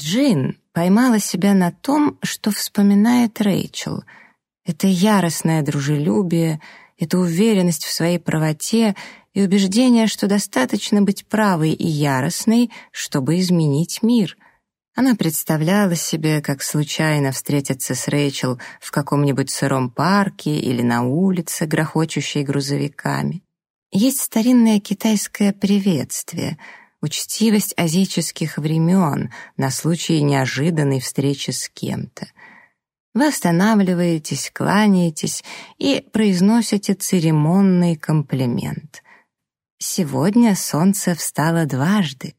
Джин поймала себя на том, что вспоминает Рэйчел. Это яростное дружелюбие, это уверенность в своей правоте и убеждение, что достаточно быть правой и яростной, чтобы изменить мир. Она представляла себе, как случайно встретиться с Рэйчел в каком-нибудь сыром парке или на улице, грохочущей грузовиками. Есть старинное китайское приветствие — учтивость азических времен на случай неожиданной встречи с кем-то. Вы останавливаетесь, кланяетесь и произносите церемонный комплимент. Сегодня солнце встало дважды.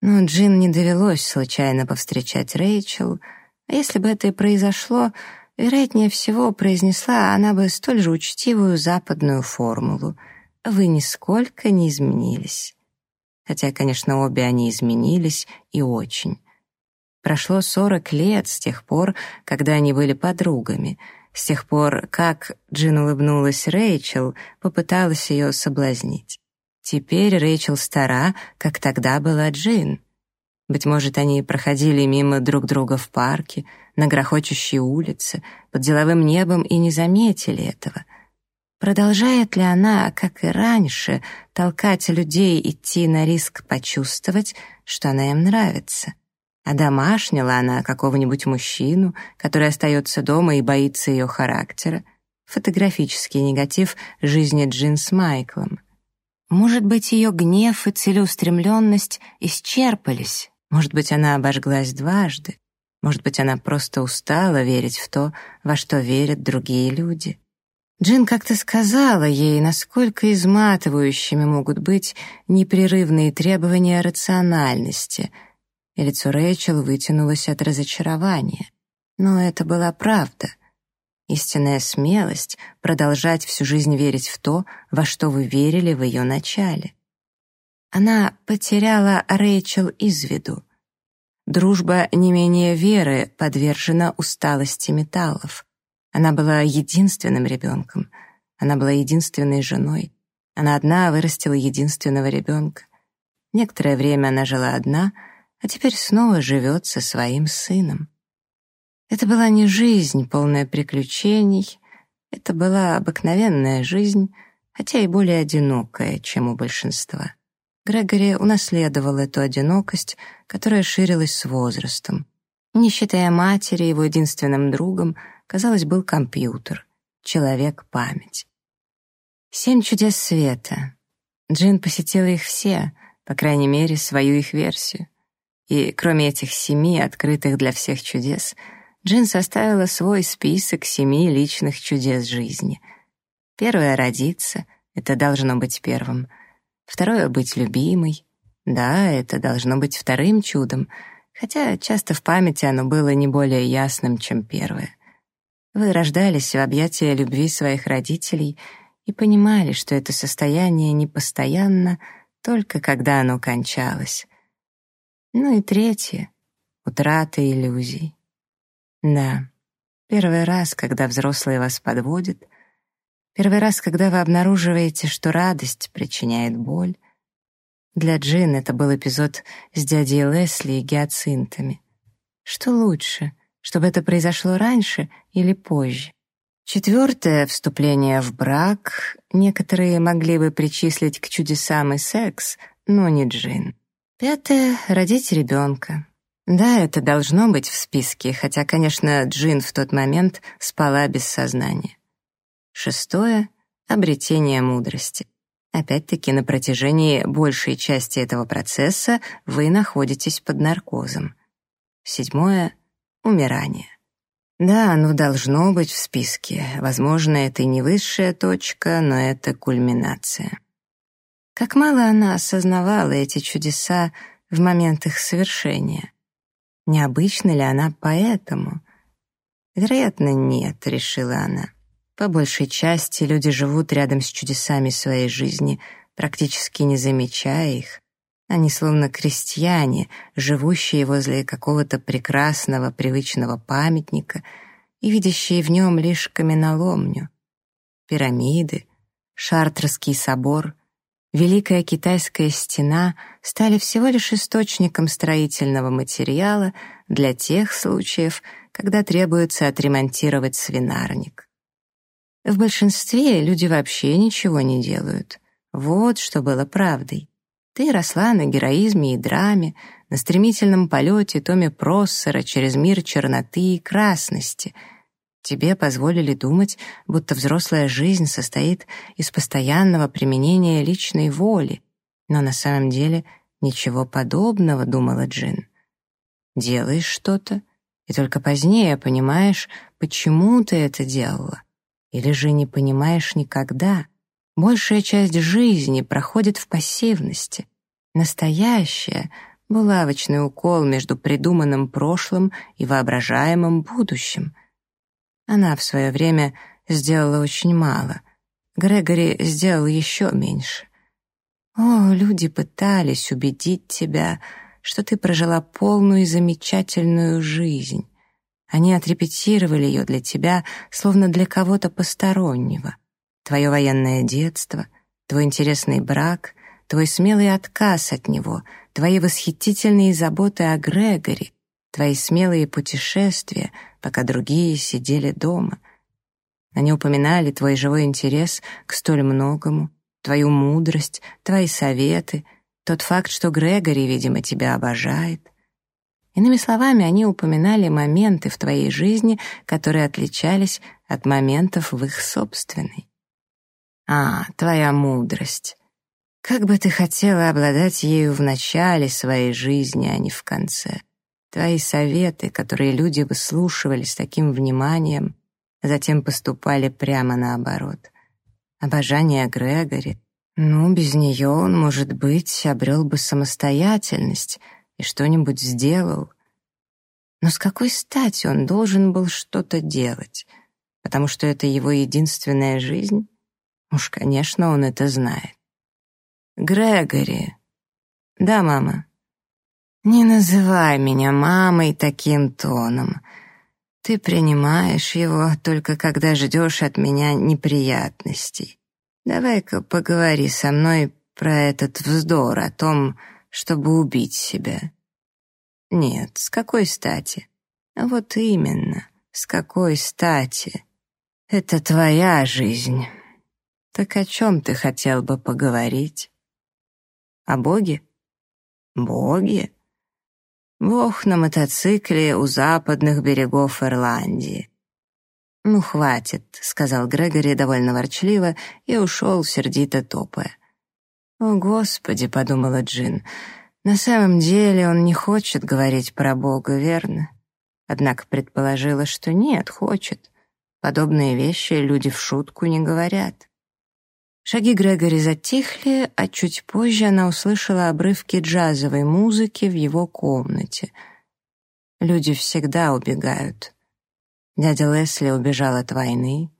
Но Джин не довелось случайно повстречать Рэйчел, а если бы это и произошло, вероятнее всего, произнесла она бы столь же учтивую западную формулу «Вы нисколько не изменились» хотя, конечно, обе они изменились и очень. Прошло сорок лет с тех пор, когда они были подругами, с тех пор, как Джин улыбнулась Рэйчел, попыталась ее соблазнить. Теперь Рэйчел стара, как тогда была Джин. Быть может, они проходили мимо друг друга в парке, на грохочущей улице, под деловым небом и не заметили этого — Продолжает ли она, как и раньше, толкать людей идти на риск почувствовать, что она им нравится? А домашнила она какого-нибудь мужчину, который остается дома и боится ее характера? Фотографический негатив жизни Джин с Майклом. Может быть, ее гнев и целеустремленность исчерпались? Может быть, она обожглась дважды? Может быть, она просто устала верить в то, во что верят другие люди? Джин как-то сказала ей, насколько изматывающими могут быть непрерывные требования рациональности, и лицо Рэйчел вытянулось от разочарования. Но это была правда. Истинная смелость — продолжать всю жизнь верить в то, во что вы верили в ее начале. Она потеряла Рэйчел из виду. Дружба не менее веры подвержена усталости металлов. Она была единственным ребенком. Она была единственной женой. Она одна вырастила единственного ребенка. Некоторое время она жила одна, а теперь снова живет со своим сыном. Это была не жизнь, полная приключений. Это была обыкновенная жизнь, хотя и более одинокая, чем у большинства. Грегори унаследовал эту одинокость, которая ширилась с возрастом. Не считая матери, его единственным другом — казалось, был компьютер, человек-память. Семь чудес света. Джин посетила их все, по крайней мере, свою их версию. И кроме этих семи, открытых для всех чудес, Джин составила свой список семи личных чудес жизни. Первое — родиться, это должно быть первым. Второе — быть любимой. Да, это должно быть вторым чудом, хотя часто в памяти оно было не более ясным, чем первое. Вы рождались в объятия любви своих родителей и понимали, что это состояние непостоянно только когда оно кончалось. Ну и третье — утрата иллюзий. Да, первый раз, когда взрослые вас подводят, первый раз, когда вы обнаруживаете, что радость причиняет боль. Для Джин это был эпизод с дядей Лесли и гиацинтами. Что лучше — чтобы это произошло раньше или позже. Четвертое — вступление в брак. Некоторые могли бы причислить к чудесам и секс, но не джин. Пятое — родить ребенка. Да, это должно быть в списке, хотя, конечно, Джин в тот момент спала без сознания. Шестое — обретение мудрости. Опять-таки, на протяжении большей части этого процесса вы находитесь под наркозом. Седьмое умирание. Да, оно должно быть в списке. Возможно, это и не высшая точка, но это кульминация. Как мало она осознавала эти чудеса в момент их совершения. Необычна ли она поэтому? Вероятно, нет, решила она. По большей части люди живут рядом с чудесами своей жизни, практически не замечая их. Они словно крестьяне, живущие возле какого-то прекрасного, привычного памятника и видящие в нем лишь каменоломню. Пирамиды, Шартрский собор, Великая китайская стена стали всего лишь источником строительного материала для тех случаев, когда требуется отремонтировать свинарник. В большинстве люди вообще ничего не делают. Вот что было правдой. Ты росла на героизме и драме, на стремительном полете Томи Проссера через мир черноты и красности. Тебе позволили думать, будто взрослая жизнь состоит из постоянного применения личной воли. Но на самом деле ничего подобного, думала Джин. Делаешь что-то, и только позднее понимаешь, почему ты это делала. Или же не понимаешь никогда. Большая часть жизни проходит в пассивности. Настоящая — булавочный укол между придуманным прошлым и воображаемым будущим. Она в свое время сделала очень мало. Грегори сделал еще меньше. О, люди пытались убедить тебя, что ты прожила полную и замечательную жизнь. Они отрепетировали ее для тебя, словно для кого-то постороннего. Твое военное детство, твой интересный брак, твой смелый отказ от него, твои восхитительные заботы о Грегоре, твои смелые путешествия, пока другие сидели дома. Они упоминали твой живой интерес к столь многому, твою мудрость, твои советы, тот факт, что Грегори, видимо, тебя обожает. Иными словами, они упоминали моменты в твоей жизни, которые отличались от моментов в их собственной. А, твоя мудрость. Как бы ты хотела обладать ею в начале своей жизни, а не в конце. Твои советы, которые люди выслушивали с таким вниманием, затем поступали прямо наоборот. Обожание Грегори. Ну, без нее он, может быть, обрел бы самостоятельность и что-нибудь сделал. Но с какой стати он должен был что-то делать? Потому что это его единственная жизнь? Уж, конечно, он это знает. Грегори. Да, мама. Не называй меня мамой таким тоном. Ты принимаешь его только когда ждешь от меня неприятностей. Давай-ка поговори со мной про этот вздор о том, чтобы убить себя. Нет, с какой стати? Вот именно, с какой стати? Это твоя жизнь. Так о чем ты хотел бы поговорить? О Боге? Боге? Бог на мотоцикле у западных берегов Ирландии. «Ну, хватит», — сказал Грегори довольно ворчливо и ушел, сердито топая. «О, Господи», — подумала Джин, — «на самом деле он не хочет говорить про Бога, верно?» Однако предположила, что нет, хочет. Подобные вещи люди в шутку не говорят. Шаги Грегори затихли, а чуть позже она услышала обрывки джазовой музыки в его комнате. Люди всегда убегают. Дядя Лесли убежал от войны,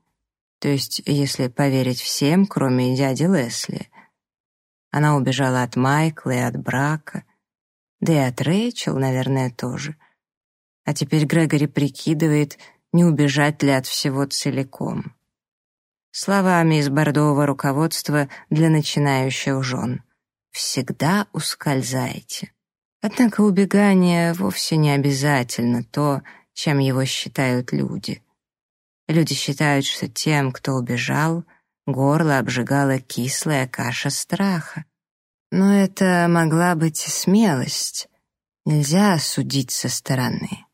то есть, если поверить всем, кроме дяди Лесли. Она убежала от Майкла и от брака, да и от Рэйчел, наверное, тоже. А теперь Грегори прикидывает, не убежать ли от всего целиком словами из бордового руководства для начинающих жен. Всегда ускользайте. Однако убегание вовсе не обязательно то, чем его считают люди. Люди считают, что тем, кто убежал, горло обжигала кислая каша страха. Но это могла быть смелость. Нельзя судить со стороны.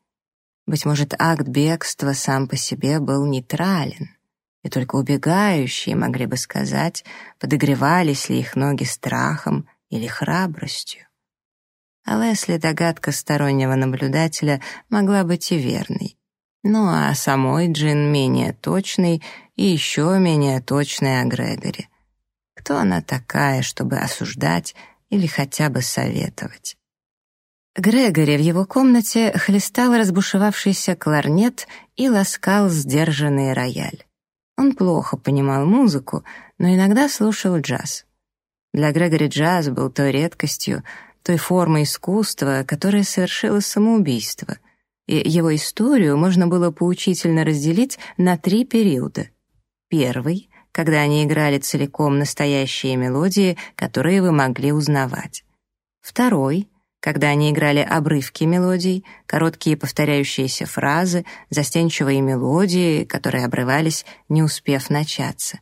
Быть может, акт бегства сам по себе был нейтрален и только убегающие могли бы сказать, подогревались ли их ноги страхом или храбростью. А Лесли догадка стороннего наблюдателя могла быть и верной. Ну а самой Джин менее точной и еще менее точной о Грегоре. Кто она такая, чтобы осуждать или хотя бы советовать? Грегори в его комнате хлестал разбушевавшийся кларнет и ласкал сдержанный рояль. Он плохо понимал музыку, но иногда слушал джаз. Для Грегори джаз был той редкостью, той формой искусства, которая совершила самоубийство, и его историю можно было поучительно разделить на три периода. Первый — когда они играли целиком настоящие мелодии, которые вы могли узнавать. Второй — когда они играли обрывки мелодий, короткие повторяющиеся фразы, застенчивые мелодии, которые обрывались, не успев начаться.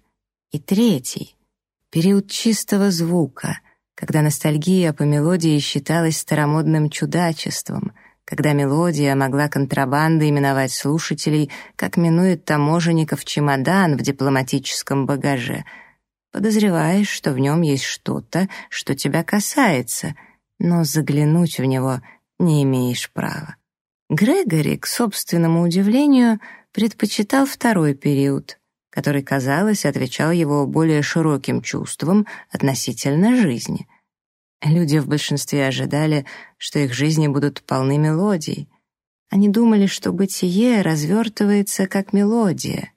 И третий — период чистого звука, когда ностальгия по мелодии считалась старомодным чудачеством — когда мелодия могла контрабандой именовать слушателей, как минует таможенников чемодан в дипломатическом багаже. Подозреваешь, что в нем есть что-то, что тебя касается, но заглянуть в него не имеешь права. Грегори, к собственному удивлению, предпочитал второй период, который, казалось, отвечал его более широким чувствам относительно жизни — Люди в большинстве ожидали, что их жизни будут полны мелодий. Они думали, что бытие развертывается как мелодия.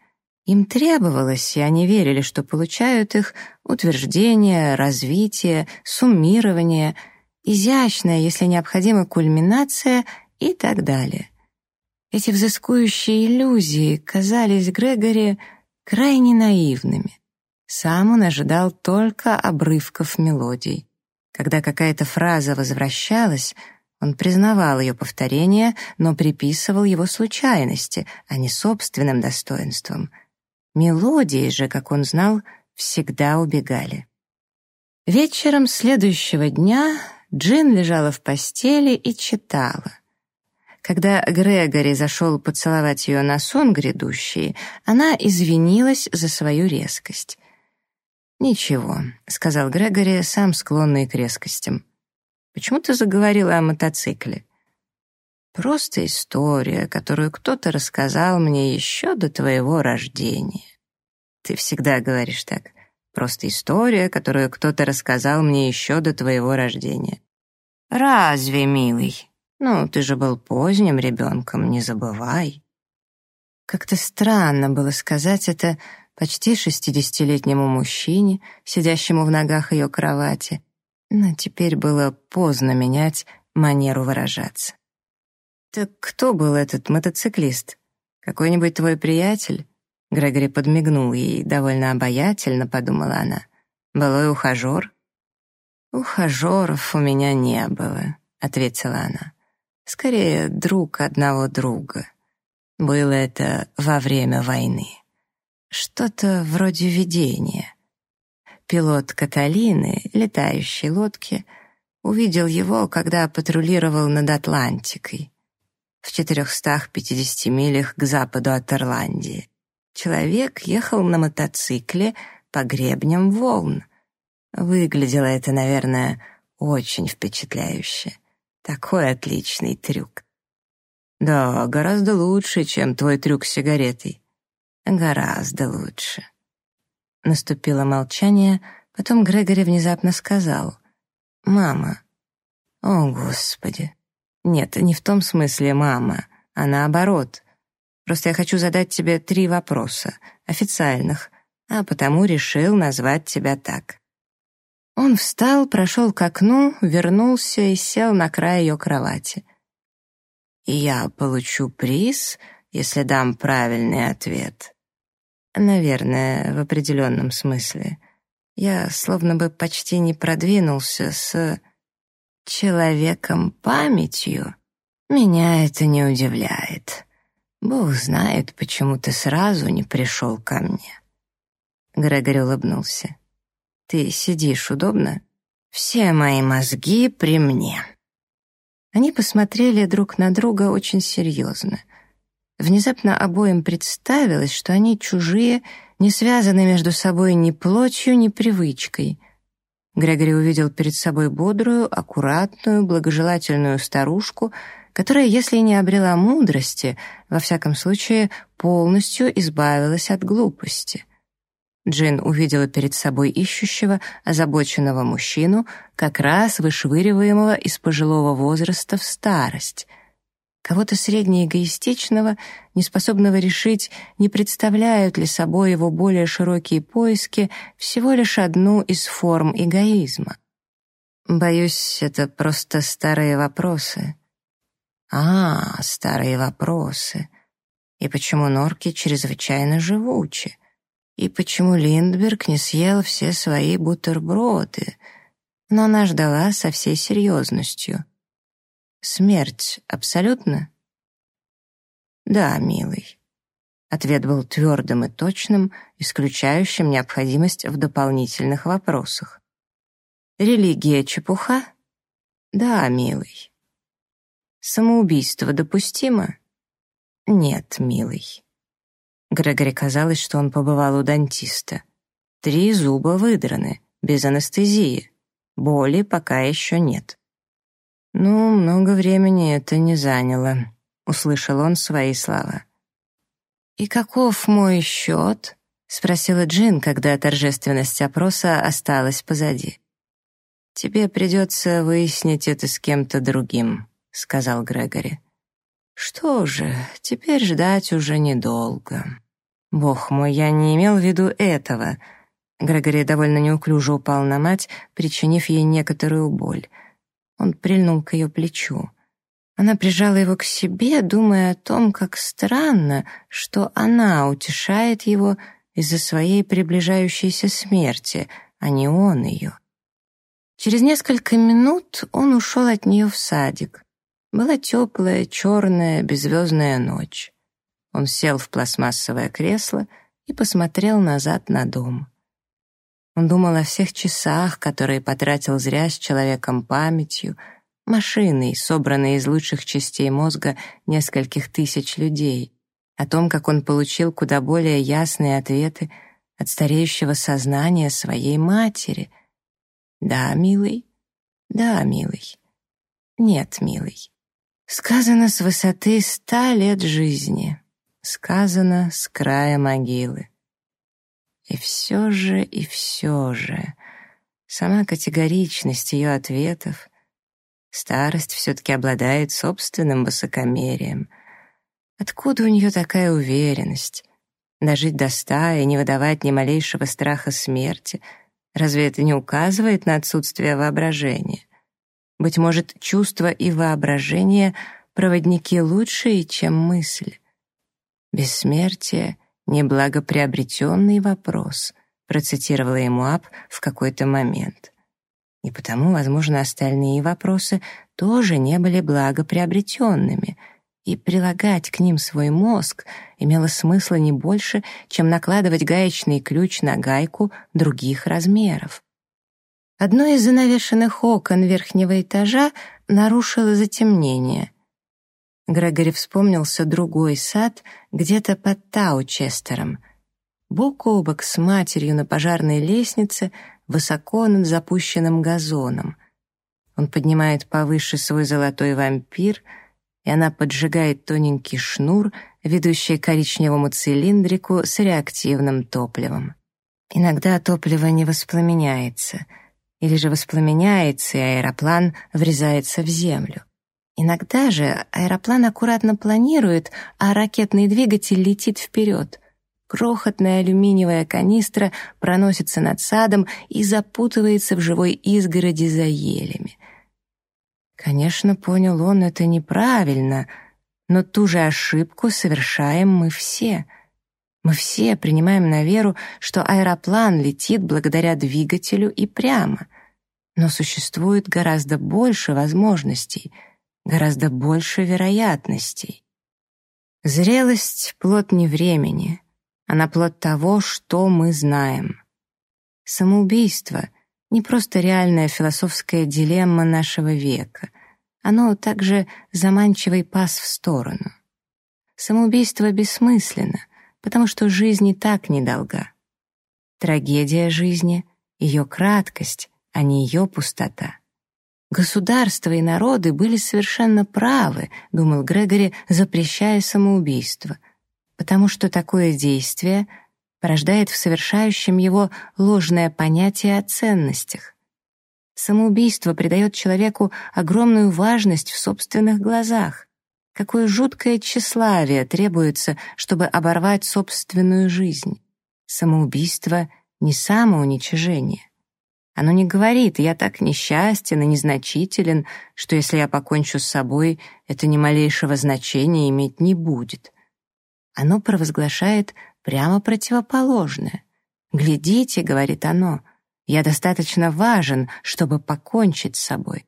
Им требовалось, и они верили, что получают их утверждение, развитие, суммирование, изящная, если необходимо, кульминация и так далее. Эти взыскующие иллюзии казались Грегори крайне наивными. Сам он ожидал только обрывков мелодий. Когда какая-то фраза возвращалась, он признавал ее повторение, но приписывал его случайности, а не собственным достоинствам. Мелодии же, как он знал, всегда убегали. Вечером следующего дня Джин лежала в постели и читала. Когда Грегори зашел поцеловать ее на сон грядущий, она извинилась за свою резкость. «Ничего», — сказал Грегори, сам склонный к резкостям. «Почему ты заговорила о мотоцикле?» «Просто история, которую кто-то рассказал мне еще до твоего рождения». «Ты всегда говоришь так. Просто история, которую кто-то рассказал мне еще до твоего рождения». «Разве, милый? Ну, ты же был поздним ребенком, не забывай». Как-то странно было сказать это почти шестидесятилетнему мужчине, сидящему в ногах ее кровати, но теперь было поздно менять манеру выражаться. «Так кто был этот мотоциклист? Какой-нибудь твой приятель?» Грегори подмигнул ей, довольно обаятельно, подумала она. «Былой ухажер?» «Ухажеров у меня не было», — ответила она. «Скорее, друг одного друга. Было это во время войны». Что-то вроде видения. Пилот Каталины, летающей лодки, увидел его, когда патрулировал над Атлантикой, в 450 милях к западу от Ирландии. Человек ехал на мотоцикле по гребням волн. Выглядело это, наверное, очень впечатляюще. Такой отличный трюк. Да, гораздо лучше, чем твой трюк с сигаретой. Гораздо лучше. Наступило молчание, потом Грегори внезапно сказал. «Мама». «О, Господи». «Нет, не в том смысле «мама», а наоборот. Просто я хочу задать тебе три вопроса, официальных, а потому решил назвать тебя так». Он встал, прошел к окну, вернулся и сел на край ее кровати. «И я получу приз, если дам правильный ответ». Наверное, в определенном смысле. Я словно бы почти не продвинулся с человеком-памятью. Меня это не удивляет. Бог знает, почему ты сразу не пришел ко мне. Грегори улыбнулся. Ты сидишь удобно? Все мои мозги при мне. Они посмотрели друг на друга очень серьезно. Внезапно обоим представилось, что они чужие, не связаны между собой ни плотью, ни привычкой. Грегори увидел перед собой бодрую, аккуратную, благожелательную старушку, которая, если не обрела мудрости, во всяком случае, полностью избавилась от глупости. Джин увидела перед собой ищущего, озабоченного мужчину, как раз вышвыриваемого из пожилого возраста в старость — кого-то среднеэгоистичного, неспособного решить, не представляют ли собой его более широкие поиски всего лишь одну из форм эгоизма. Боюсь, это просто старые вопросы. А, старые вопросы. И почему норки чрезвычайно живучи? и почему Линдберг не съел все свои бутерброды. Но она ждала со всей серьезностью. «Смерть абсолютно?» «Да, милый». Ответ был твердым и точным, исключающим необходимость в дополнительных вопросах. «Религия — чепуха?» «Да, милый». «Самоубийство допустимо?» «Нет, милый». Грегори казалось, что он побывал у дантиста. Три зуба выдраны, без анестезии. Боли пока еще нет. «Ну, много времени это не заняло», — услышал он свои слова. «И каков мой счет?» — спросила Джин, когда торжественность опроса осталась позади. «Тебе придется выяснить это с кем-то другим», — сказал Грегори. Что же, теперь ждать уже недолго. Бог мой, я не имел в виду этого. Грегори довольно неуклюже упал на мать, причинив ей некоторую боль. Он прильнул к ее плечу. Она прижала его к себе, думая о том, как странно, что она утешает его из-за своей приближающейся смерти, а не он ее. Через несколько минут он ушел от нее в садик. Была теплая, черная, беззвездная ночь. Он сел в пластмассовое кресло и посмотрел назад на дом. Он думал о всех часах, которые потратил зря с человеком памятью, машиной, собранной из лучших частей мозга нескольких тысяч людей, о том, как он получил куда более ясные ответы от стареющего сознания своей матери. «Да, милый? Да, милый. Нет, милый. Сказано с высоты ста лет жизни, сказано с края могилы. И все же, и все же, сама категоричность ее ответов, старость все-таки обладает собственным высокомерием. Откуда у нее такая уверенность? Дожить до ста и не выдавать ни малейшего страха смерти, разве это не указывает на отсутствие воображения? Быть может, чувство и воображение — проводники лучшие, чем мысль. «Бессмертие — неблагоприобретенный вопрос», — процитировала ему Ап в какой-то момент. И потому, возможно, остальные вопросы тоже не были благоприобретенными, и прилагать к ним свой мозг имело смысла не больше, чем накладывать гаечный ключ на гайку других размеров. Одно из занавешенных окон верхнего этажа нарушило затемнение. Грегори вспомнился другой сад где-то под Таучестером. Бок о бок с матерью на пожарной лестнице, высоко над запущенным газоном. Он поднимает повыше свой золотой вампир, и она поджигает тоненький шнур, ведущий к коричневому цилиндрику с реактивным топливом. Иногда топливо не воспламеняется — или же воспламеняется, и аэроплан врезается в землю. Иногда же аэроплан аккуратно планирует, а ракетный двигатель летит вперед. Крохотная алюминиевая канистра проносится над садом и запутывается в живой изгороди за елями. Конечно, понял он, это неправильно, но ту же ошибку совершаем мы все — мы все принимаем на веру, что аэроплан летит благодаря двигателю и прямо. Но существует гораздо больше возможностей, гораздо больше вероятностей. Зрелость — плод не времени, она плод того, что мы знаем. Самоубийство — не просто реальная философская дилемма нашего века. Оно также заманчивый пас в сторону. Самоубийство бессмысленно, потому что жизнь и так недолга. Трагедия жизни — ее краткость, а не ее пустота. Государства и народы были совершенно правы, думал Грегори, запрещая самоубийство, потому что такое действие порождает в совершающем его ложное понятие о ценностях. Самоубийство придает человеку огромную важность в собственных глазах. Какое жуткое тщеславие требуется, чтобы оборвать собственную жизнь. Самоубийство — не самоуничижение. Оно не говорит «я так несчастен и незначителен, что если я покончу с собой, это ни малейшего значения иметь не будет». Оно провозглашает прямо противоположное. «Глядите», — говорит оно, — «я достаточно важен, чтобы покончить с собой».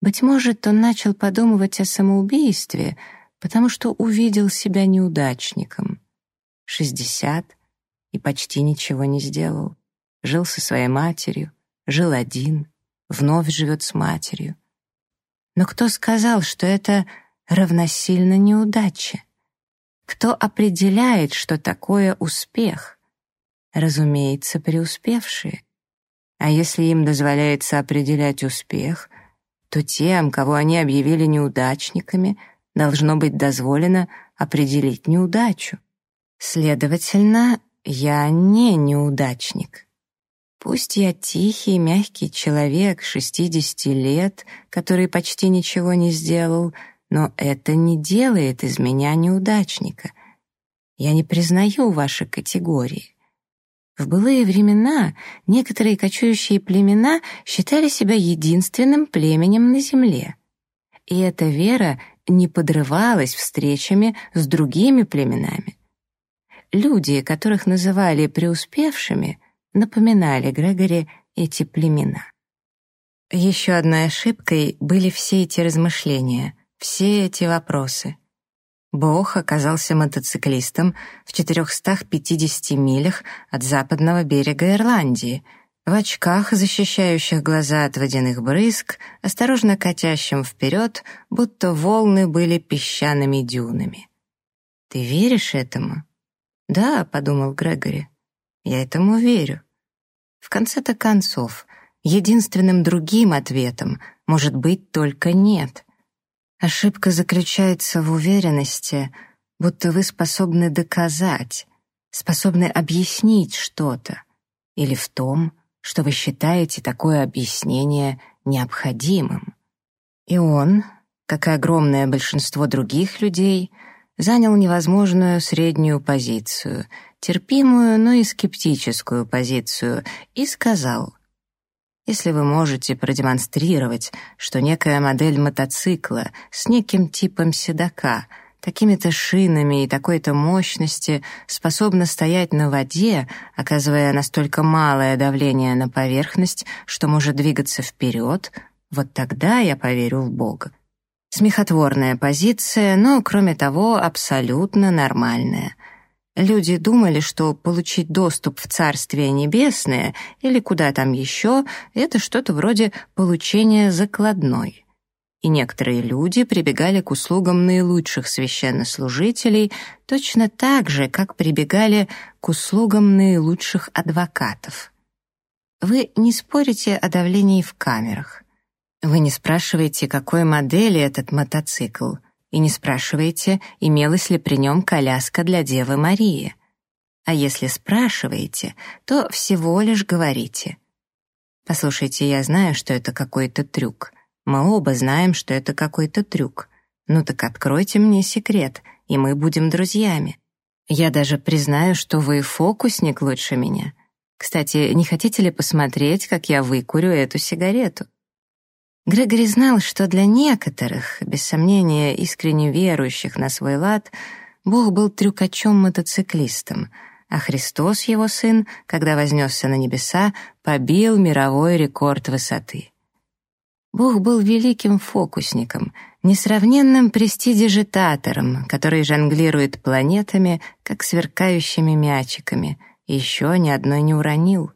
Быть может, он начал подумывать о самоубийстве, потому что увидел себя неудачником. Шестьдесят и почти ничего не сделал. Жил со своей матерью, жил один, вновь живет с матерью. Но кто сказал, что это равносильно неудаче? Кто определяет, что такое успех? Разумеется, преуспевшие. А если им дозволяется определять успех, то тем, кого они объявили неудачниками, должно быть дозволено определить неудачу. Следовательно, я не неудачник. Пусть я тихий, мягкий человек, 60 лет, который почти ничего не сделал, но это не делает из меня неудачника. Я не признаю ваши категории. В былые времена некоторые кочующие племена считали себя единственным племенем на земле. И эта вера не подрывалась встречами с другими племенами. Люди, которых называли преуспевшими, напоминали Грегори эти племена. Еще одной ошибкой были все эти размышления, все эти вопросы. Бог оказался мотоциклистом в 450 милях от западного берега Ирландии, в очках, защищающих глаза от водяных брызг, осторожно катящим вперед, будто волны были песчаными дюнами. «Ты веришь этому?» «Да», — подумал Грегори, — «я этому верю». В конце-то концов, единственным другим ответом может быть только «нет». Ошибка заключается в уверенности, будто вы способны доказать, способны объяснить что-то, или в том, что вы считаете такое объяснение необходимым. И он, как и огромное большинство других людей, занял невозможную среднюю позицию, терпимую, но и скептическую позицию, и сказал, «Если вы можете продемонстрировать, что некая модель мотоцикла с неким типом седока, такими-то шинами и такой-то мощности способна стоять на воде, оказывая настолько малое давление на поверхность, что может двигаться вперед, вот тогда я поверю в Бога. Смехотворная позиция, но, кроме того, абсолютно нормальная. Люди думали, что получить доступ в Царствие Небесное или куда там еще — это что-то вроде получения закладной. И некоторые люди прибегали к услугам наилучших священнослужителей точно так же, как прибегали к услугам наилучших адвокатов. Вы не спорите о давлении в камерах — вы не спрашиваете, какой модели этот мотоцикл, и не спрашиваете, имелась ли при нем коляска для Девы Марии. А если спрашиваете, то всего лишь говорите. «Послушайте, я знаю, что это какой-то трюк. Мы оба знаем, что это какой-то трюк. Ну так откройте мне секрет, и мы будем друзьями. Я даже признаю, что вы фокусник лучше меня. Кстати, не хотите ли посмотреть, как я выкурю эту сигарету?» Грегори знал, что для некоторых, без сомнения искренне верующих на свой лад, Бог был трюкачом-мотоциклистом, а Христос, его сын, когда вознесся на небеса, побил мировой рекорд высоты. Бог был великим фокусником, несравненным престидижитатором, который жонглирует планетами, как сверкающими мячиками, и еще ни одной не уронил.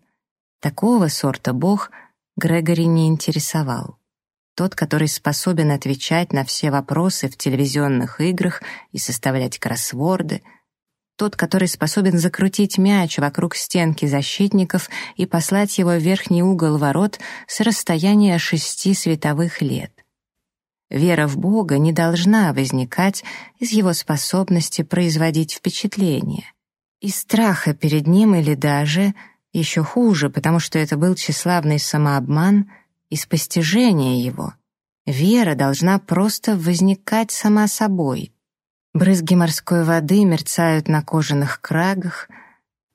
Такого сорта Бог Грегори не интересовал тот, который способен отвечать на все вопросы в телевизионных играх и составлять кроссворды, тот, который способен закрутить мяч вокруг стенки защитников и послать его в верхний угол ворот с расстояния шести световых лет. Вера в Бога не должна возникать из его способности производить впечатление, из страха перед ним или даже, еще хуже, потому что это был тщеславный самообман — из постижения его. Вера должна просто возникать сама собой. Брызги морской воды мерцают на кожаных крагах,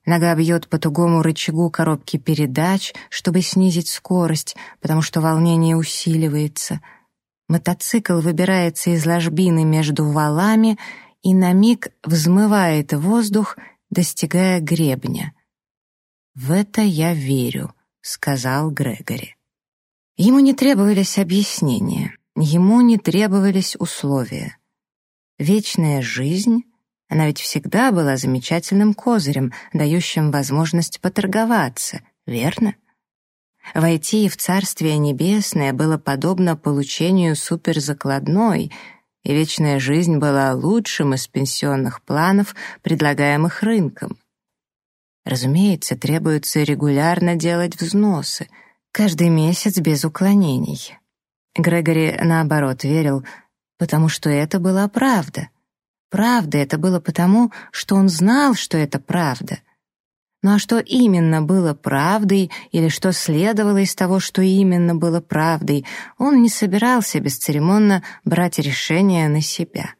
нога бьет по тугому рычагу коробки передач, чтобы снизить скорость, потому что волнение усиливается. Мотоцикл выбирается из ложбины между валами и на миг взмывает воздух, достигая гребня. «В это я верю», — сказал Грегори. Ему не требовались объяснения, ему не требовались условия. Вечная жизнь, она ведь всегда была замечательным козырем, дающим возможность поторговаться, верно? Войти в Царствие Небесное было подобно получению суперзакладной, и вечная жизнь была лучшим из пенсионных планов, предлагаемых рынком. Разумеется, требуется регулярно делать взносы, каждый месяц без уклонений. Грегори, наоборот, верил, потому что это была правда. Правда это было потому, что он знал, что это правда — ну а что именно было правдой или что следовало из того, что именно было правдой, он не собирался бесцеремонно брать решение на себя.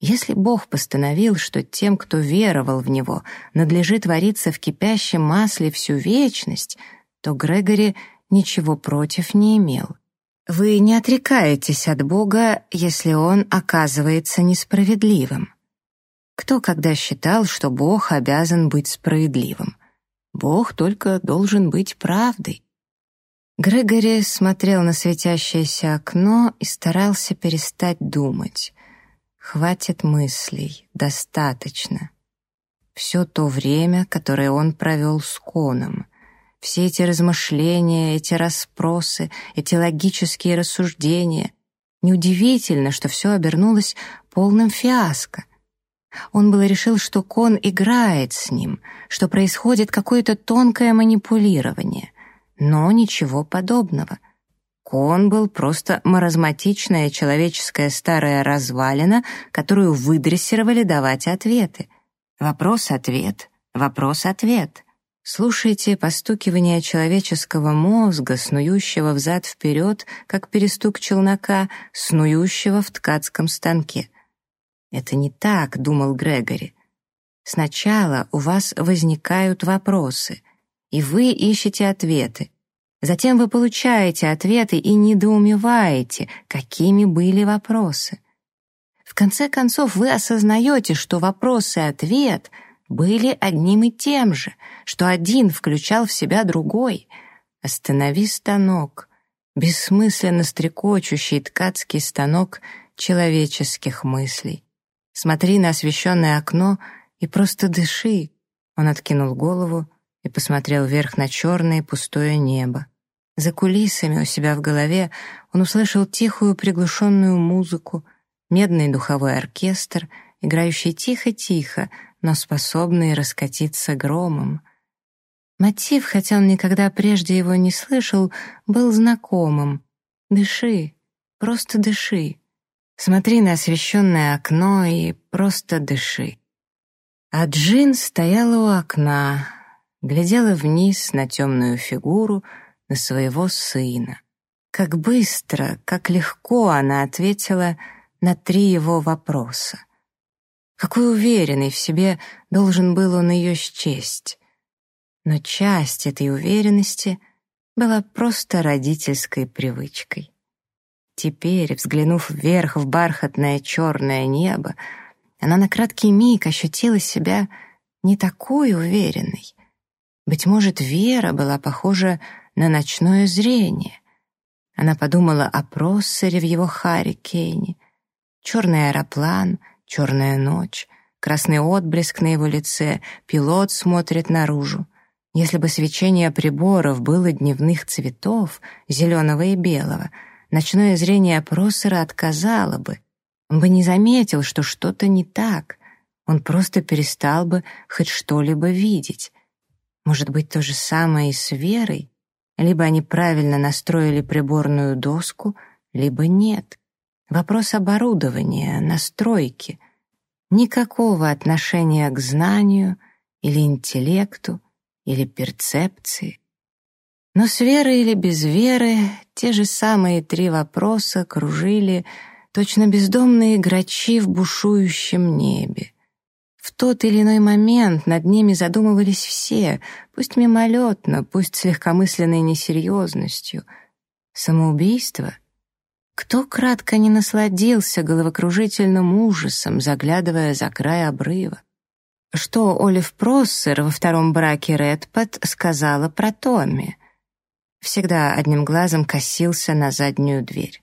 Если Бог постановил, что тем, кто веровал в Него, надлежит вариться в кипящем масле всю вечность, то Грегори ничего против не имел. Вы не отрекаетесь от Бога, если Он оказывается несправедливым. Кто когда считал, что Бог обязан быть справедливым? Бог только должен быть правдой. Грегори смотрел на светящееся окно и старался перестать думать. Хватит мыслей, достаточно. Все то время, которое он провел с Коном, все эти размышления, эти расспросы, эти логические рассуждения. Неудивительно, что все обернулось полным фиаско. Он было решил, что Кон играет с ним, что происходит какое-то тонкое манипулирование. Но ничего подобного. Кон был просто маразматичная человеческая старая развалина, которую выдрессировали давать ответы. Вопрос-ответ, вопрос-ответ. Слушайте постукивание человеческого мозга, снующего взад-вперед, как перестук челнока, снующего в ткацком станке — «Это не так», — думал Грегори. «Сначала у вас возникают вопросы, и вы ищете ответы. Затем вы получаете ответы и недоумеваете, какими были вопросы. В конце концов, вы осознаете, что вопрос и ответ были одним и тем же, что один включал в себя другой. Останови станок, бессмысленно стрекочущий ткацкий станок человеческих мыслей. Смотри на освещенное окно и просто дыши. Он откинул голову и посмотрел вверх на черное пустое небо. За кулисами у себя в голове он услышал тихую приглушенную музыку, медный духовой оркестр, играющий тихо-тихо, но способный раскатиться громом. Мотив, хотя он никогда прежде его не слышал, был знакомым. «Дыши, просто дыши». Смотри на освещенное окно и просто дыши. А Джин стояла у окна, глядела вниз на темную фигуру, на своего сына. Как быстро, как легко она ответила на три его вопроса. Какой уверенный в себе должен был он ее счесть. Но часть этой уверенности была просто родительской привычкой. Теперь, взглянув вверх в бархатное черное небо, она на краткий миг ощутила себя не такой уверенной. Быть может, Вера была похожа на ночное зрение. Она подумала о Проссере в его Харрикейне. Черный аэроплан, черная ночь, красный отблеск на его лице, пилот смотрит наружу. Если бы свечение приборов было дневных цветов, зеленого и белого — ночное зрение Просера отказало бы. Он бы не заметил, что что-то не так. Он просто перестал бы хоть что-либо видеть. Может быть, то же самое и с Верой? Либо они правильно настроили приборную доску, либо нет. Вопрос оборудования, настройки. Никакого отношения к знанию или интеллекту или перцепции. Но с верой или без веры те же самые три вопроса кружили точно бездомные грачи в бушующем небе. В тот или иной момент над ними задумывались все, пусть мимолетно, пусть с легкомысленной несерьезностью. Самоубийство? Кто кратко не насладился головокружительным ужасом, заглядывая за край обрыва? Что Олив Проссер во втором браке Редпот сказала про Томми? Всегда одним глазом косился на заднюю дверь.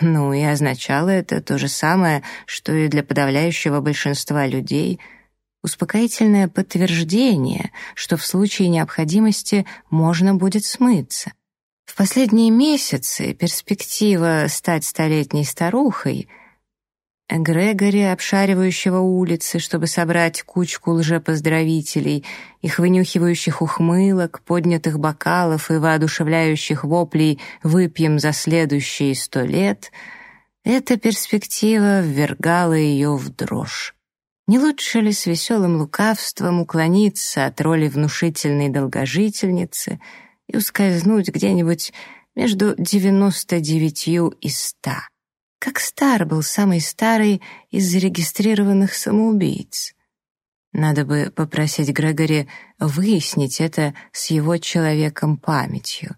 Ну и означало это то же самое, что и для подавляющего большинства людей — успокоительное подтверждение, что в случае необходимости можно будет смыться. В последние месяцы перспектива стать столетней старухой — Грегори, обшаривающего улицы, чтобы собрать кучку лжепоздравителей, их вынюхивающих ухмылок, поднятых бокалов и воодушевляющих воплей «выпьем за следующие сто лет», эта перспектива ввергала ее в дрожь. Не лучше ли с веселым лукавством уклониться от роли внушительной долгожительницы и ускользнуть где-нибудь между девяносто девятью и ста? Как стар был самый старый из зарегистрированных самоубийц? Надо бы попросить Грегори выяснить это с его человеком памятью.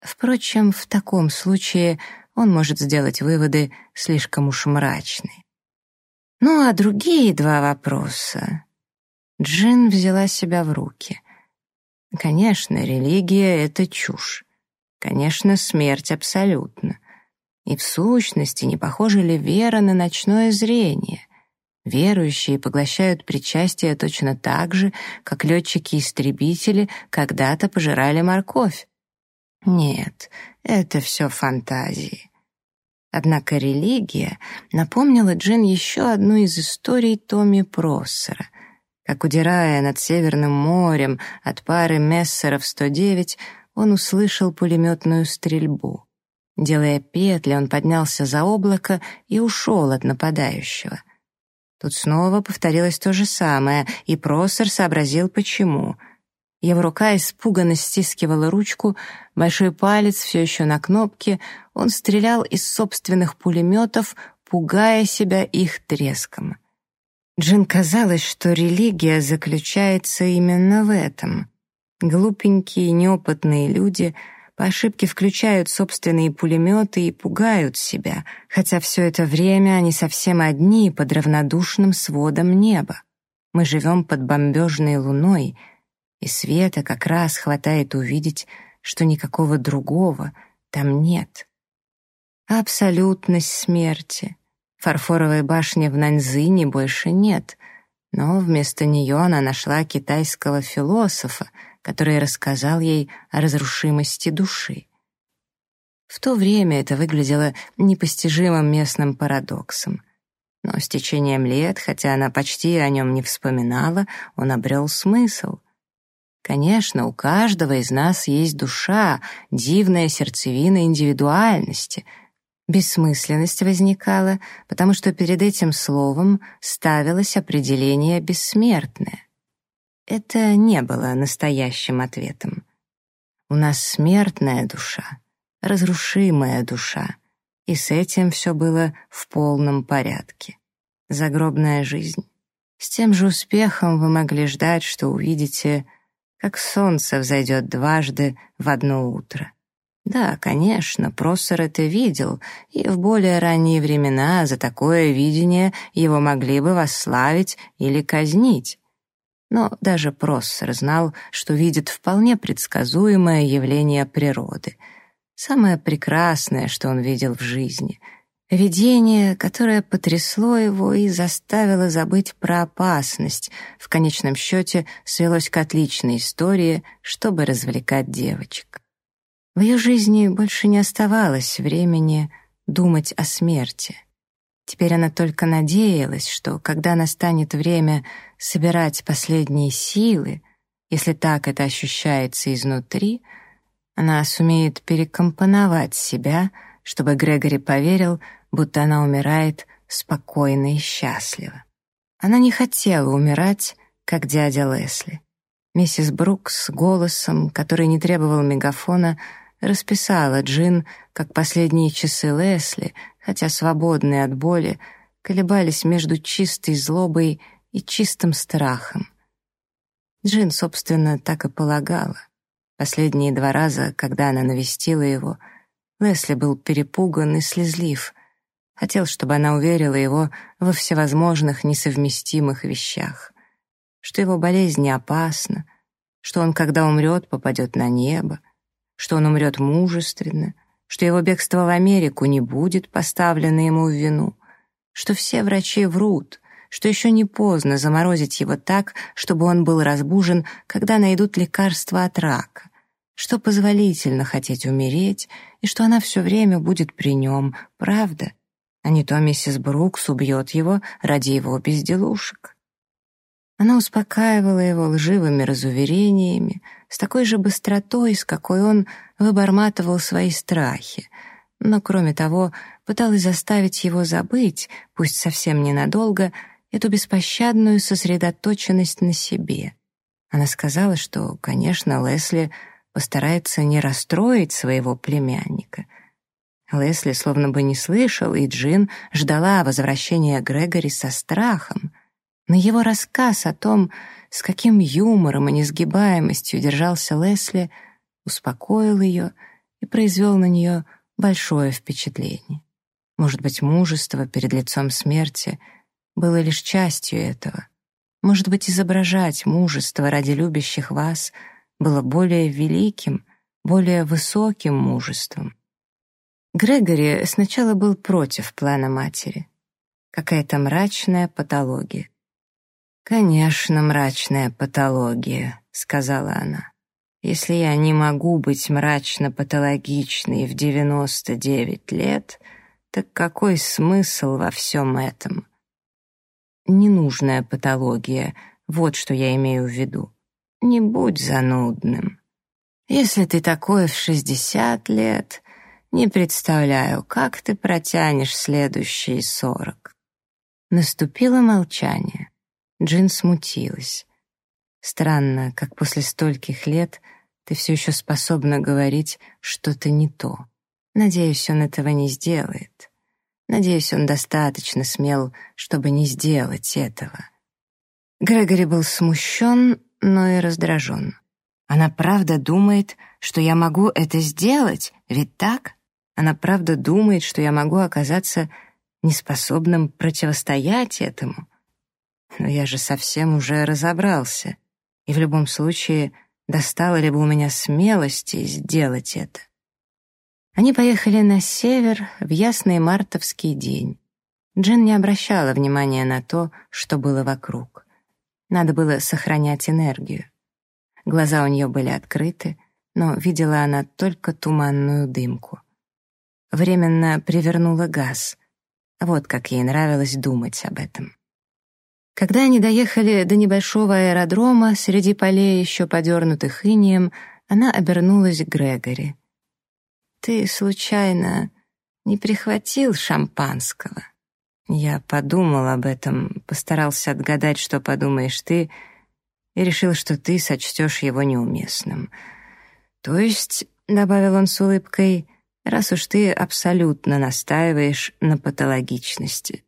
Впрочем, в таком случае он может сделать выводы слишком уж мрачные. Ну а другие два вопроса... Джин взяла себя в руки. Конечно, религия — это чушь. Конечно, смерть абсолютно. И в сущности, не похожа ли вера на ночное зрение? Верующие поглощают причастие точно так же, как летчики-истребители когда-то пожирали морковь. Нет, это все фантазии. Однако религия напомнила Джин еще одну из историй Томми Проссера. Как удирая над Северным морем от пары Мессеров 109, он услышал пулеметную стрельбу. Делая петли, он поднялся за облако и ушел от нападающего. Тут снова повторилось то же самое, и Проссер сообразил, почему — его рука испуганно стискивала ручку, большой палец все еще на кнопке, он стрелял из собственных пулеметов, пугая себя их треском. Джин казалось, что религия заключается именно в этом. Глупенькие, неопытные люди по ошибке включают собственные пулеметы и пугают себя, хотя все это время они совсем одни под равнодушным сводом неба. Мы живем под бомбежной луной — и света как раз хватает увидеть, что никакого другого там нет. Абсолютность смерти. Фарфоровой башни в Наньзине больше нет, но вместо нее она нашла китайского философа, который рассказал ей о разрушимости души. В то время это выглядело непостижимым местным парадоксом. Но с течением лет, хотя она почти о нем не вспоминала, он обрел смысл — Конечно, у каждого из нас есть душа, дивная сердцевина индивидуальности. Бессмысленность возникала, потому что перед этим словом ставилось определение «бессмертное». Это не было настоящим ответом. У нас смертная душа, разрушимая душа, и с этим все было в полном порядке. Загробная жизнь. С тем же успехом вы могли ждать, что увидите как солнце взойдет дважды в одно утро. Да, конечно, Проссер это видел, и в более ранние времена за такое видение его могли бы восславить или казнить. Но даже Проссер знал, что видит вполне предсказуемое явление природы, самое прекрасное, что он видел в жизни — Видение, которое потрясло его и заставило забыть про опасность, в конечном счете свелось к отличной истории, чтобы развлекать девочек. В ее жизни больше не оставалось времени думать о смерти. Теперь она только надеялась, что когда настанет время собирать последние силы, если так это ощущается изнутри, она сумеет перекомпоновать себя, чтобы Грегори поверил, будто она умирает спокойно и счастливо. Она не хотела умирать, как дядя Лесли. Миссис Брукс голосом, который не требовал мегафона, расписала Джин, как последние часы Лесли, хотя свободные от боли, колебались между чистой злобой и чистым страхом. Джин, собственно, так и полагала. Последние два раза, когда она навестила его, Лесли был перепуган и слезлив, Хотел, чтобы она уверила его во всевозможных несовместимых вещах. что его болезнь не опасна, что он, когда умрет, попадет на небо, что он умрет мужественно, что его бегство в Америку не будет поставлено ему в вину, что все врачи врут, что еще не поздно заморозить его так, чтобы он был разбужен, когда найдут лекарство от рака, что позволительно хотеть умереть, и что она все время будет при нем, правда? А не то миссис Брукс убьет его ради его безделушек. Она успокаивала его лживыми разуверениями, с такой же быстротой, с какой он выборматывал свои страхи, но, кроме того, пыталась заставить его забыть, пусть совсем ненадолго, эту беспощадную сосредоточенность на себе. Она сказала, что, конечно, Лесли постарается не расстроить своего племянника. Лесли словно бы не слышал, и Джин ждала возвращения Грегори со страхом. Но его рассказ о том, с каким юмором и несгибаемостью держался Лесли, успокоил ее и произвел на нее большое впечатление. Может быть, мужество перед лицом смерти было лишь частью этого. Может быть, изображать мужество ради любящих вас было более великим, более высоким мужеством. Грегори сначала был против плана матери. Какая-то мрачная патология. «Конечно, мрачная патология», — сказала она. «Если я не могу быть мрачно-патологичной в 99 лет, так какой смысл во всем этом?» «Ненужная патология, вот что я имею в виду. Не будь занудным. Если ты такой в 60 лет, не представляю, как ты протянешь следующие сорок». Наступило молчание. Джин смутилась. Странно, как после стольких лет ты все еще способна говорить что-то не то. Надеюсь, он этого не сделает. Надеюсь, он достаточно смел, чтобы не сделать этого. Грегори был смущен, но и раздражен. Она правда думает, что я могу это сделать, ведь так? Она правда думает, что я могу оказаться неспособным противостоять этому. Но я же совсем уже разобрался. И в любом случае, достало ли бы у меня смелости сделать это? Они поехали на север в ясный мартовский день. Джин не обращала внимания на то, что было вокруг. Надо было сохранять энергию. Глаза у нее были открыты, но видела она только туманную дымку. Временно привернула газ. Вот как ей нравилось думать об этом. Когда они доехали до небольшого аэродрома, среди полей, еще подернутых инием, она обернулась к Грегори. «Ты, случайно, не прихватил шампанского?» Я подумал об этом, постарался отгадать, что подумаешь ты, и решил, что ты сочтешь его неуместным. «То есть», — добавил он с улыбкой, — «раз уж ты абсолютно настаиваешь на патологичности».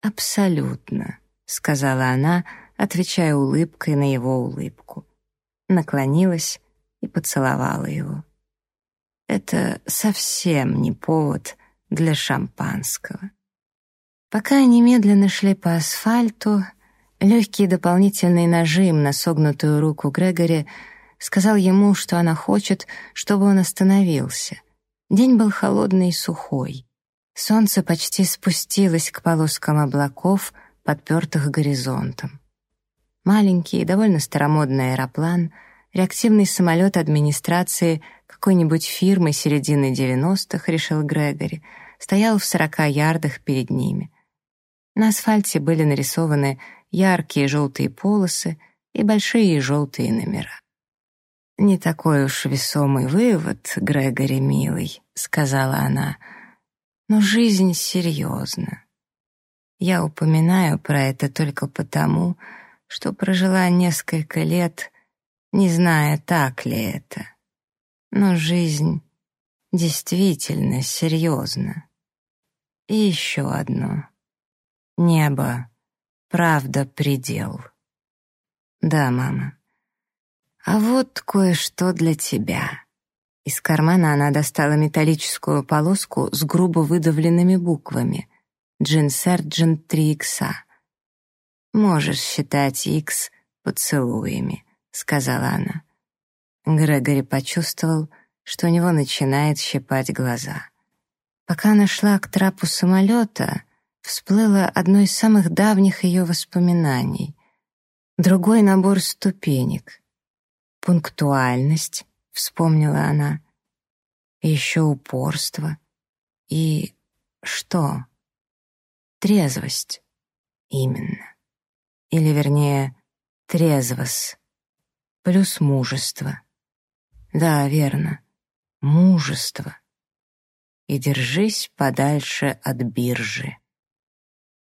«Абсолютно», — сказала она, отвечая улыбкой на его улыбку. Наклонилась и поцеловала его. Это совсем не повод для шампанского. Пока они медленно шли по асфальту, легкий дополнительный нажим на согнутую руку Грегори сказал ему, что она хочет, чтобы он остановился. День был холодный и сухой. Солнце почти спустилось к полоскам облаков — подпертых горизонтом. Маленький, довольно старомодный аэроплан, реактивный самолет администрации какой-нибудь фирмы середины 90-х, решил Грегори, стоял в 40 ярдах перед ними. На асфальте были нарисованы яркие желтые полосы и большие желтые номера. «Не такой уж весомый вывод, Грегори, милый», — сказала она, — «но жизнь серьезна. Я упоминаю про это только потому, что прожила несколько лет, не зная, так ли это. Но жизнь действительно серьезна. И еще одно. Небо, правда, предел. Да, мама. А вот кое-что для тебя. Из кармана она достала металлическую полоску с грубо выдавленными буквами — Джин Серджент 3 икса. Можешь считать X поцелуями», — сказала она. Грегори почувствовал, что у него начинает щипать глаза. Пока она шла к трапу самолета, всплыло одно из самых давних ее воспоминаний. Другой набор ступенек. Пунктуальность, вспомнила она. Еще упорство. И что? Трезвость. Именно. Или, вернее, трезвос. Плюс мужество. Да, верно. Мужество. И держись подальше от биржи.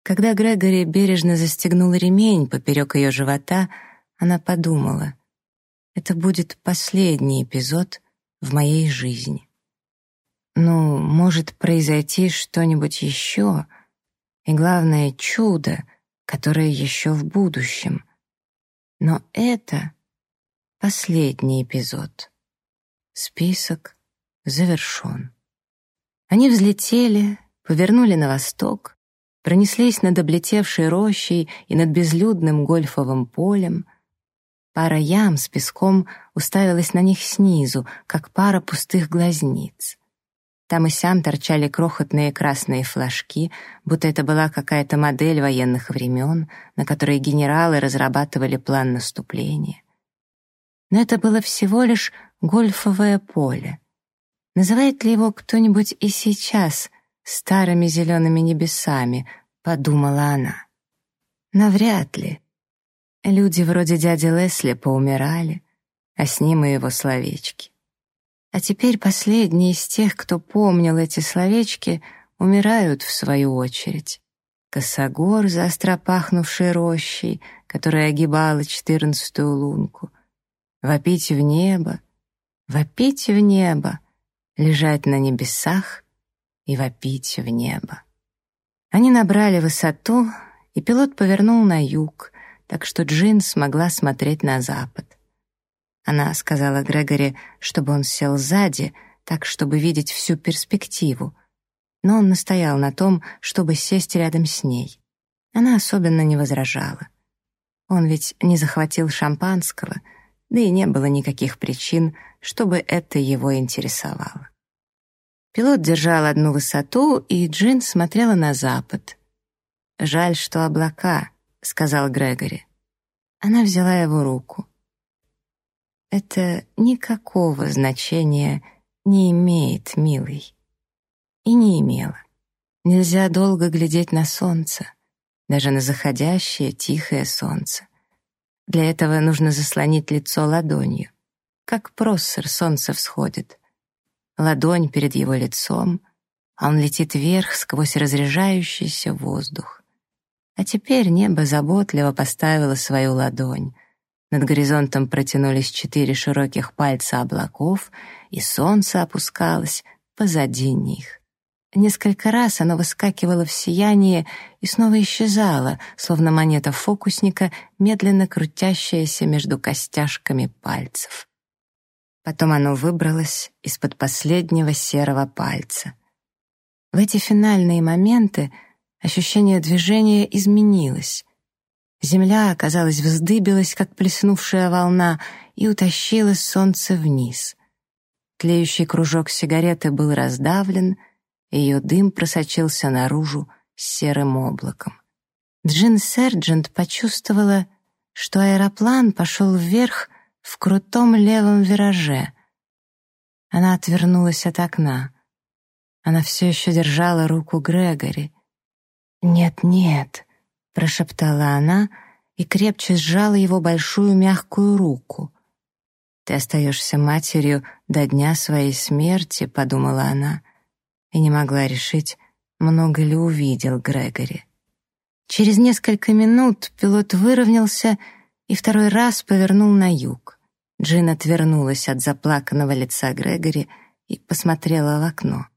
Когда Грегори бережно застегнул ремень поперек ее живота, она подумала, это будет последний эпизод в моей жизни. Ну, может произойти что-нибудь еще, и главное — чудо, которое еще в будущем. Но это последний эпизод. Список завершен. Они взлетели, повернули на восток, пронеслись над облетевшей рощей и над безлюдным гольфовым полем. Пара ям с песком уставилась на них снизу, как пара пустых глазниц. Там и сям торчали крохотные красные флажки, будто это была какая-то модель военных времен, на которой генералы разрабатывали план наступления. Но это было всего лишь гольфовое поле. Называет ли его кто-нибудь и сейчас старыми зелеными небесами, подумала она. Навряд ли. Люди вроде дяди Лесли поумирали, а с ним и его словечки. А теперь последние из тех, кто помнил эти словечки, умирают в свою очередь. Косогор за остропахнувшей рощей, которая огибала четырнадцатую лунку. Вопить в небо, вопить в небо, лежать на небесах и вопить в небо. Они набрали высоту, и пилот повернул на юг, так что Джин смогла смотреть на запад. Она сказала Грегори, чтобы он сел сзади, так, чтобы видеть всю перспективу, но он настоял на том, чтобы сесть рядом с ней. Она особенно не возражала. Он ведь не захватил шампанского, да и не было никаких причин, чтобы это его интересовало. Пилот держал одну высоту, и Джин смотрела на запад. «Жаль, что облака», — сказал Грегори. Она взяла его руку. «Это никакого значения не имеет, милый». И не имело. Нельзя долго глядеть на солнце, даже на заходящее тихое солнце. Для этого нужно заслонить лицо ладонью. Как проссер солнце всходит — ладонь перед его лицом, а он летит вверх сквозь разряжающийся воздух. А теперь небо заботливо поставило свою ладонь. Над горизонтом протянулись четыре широких пальца облаков, и солнце опускалось позади них. Несколько раз оно выскакивало в сияние и снова исчезало, словно монета фокусника, медленно крутящаяся между костяшками пальцев. Потом оно выбралось из-под последнего серого пальца. В эти финальные моменты ощущение движения изменилось. Земля, оказалось, вздыбилась, как плеснувшая волна, и утащила солнце вниз. Тлеющий кружок сигареты был раздавлен, и ее дым просочился наружу серым облаком. Джин Серджент почувствовала, что аэроплан пошел вверх в крутом левом вираже. Она отвернулась от окна. Она все еще держала руку Грегори. «Нет-нет», — прошептала она и крепче сжала его большую мягкую руку. «Ты остаешься матерью до дня своей смерти», — подумала она, и не могла решить, много ли увидел Грегори. Через несколько минут пилот выровнялся и второй раз повернул на юг. Джин отвернулась от заплаканного лица Грегори и посмотрела в окно.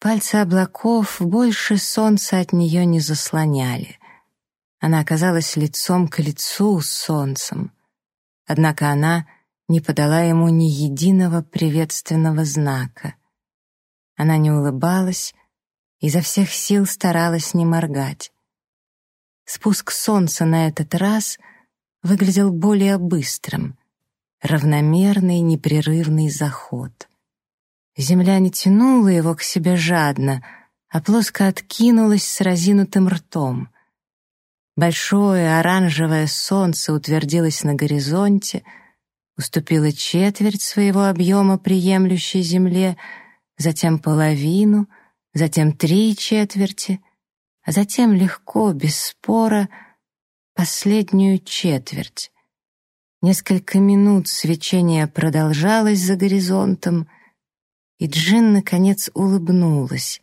Пальцы облаков больше солнца от нее не заслоняли. Она оказалась лицом к лицу с солнцем. Однако она не подала ему ни единого приветственного знака. Она не улыбалась, изо всех сил старалась не моргать. Спуск солнца на этот раз — выглядел более быстрым. Равномерный, непрерывный заход. Земля не тянула его к себе жадно, а плоско откинулась с разинутым ртом. Большое оранжевое солнце утвердилось на горизонте, уступило четверть своего объема приемлющей земле, затем половину, затем три четверти, а затем легко, без спора, последнюю четверть. Несколько минут свечение продолжалось за горизонтом, и Джин, наконец, улыбнулась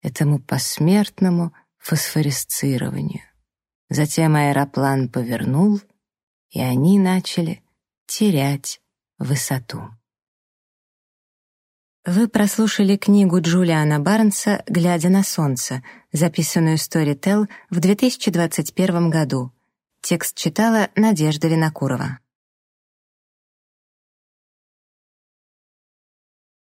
этому посмертному фосфоресцированию. Затем аэроплан повернул, и они начали терять высоту. Вы прослушали книгу Джулиана Барнса «Глядя на солнце», записанную Storytel в 2021 году. Текст читала Надежда Винокурова.